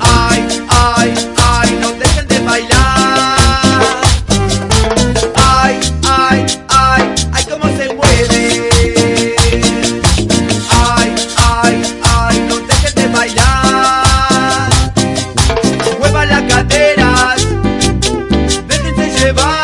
Ay, ay, ay, no dejes de bailar. Ay, ay, ay, ay cómo se mueve. Ay, ay, ay, no dejes de bailar. Mueva las caderas, dejen que se vaya.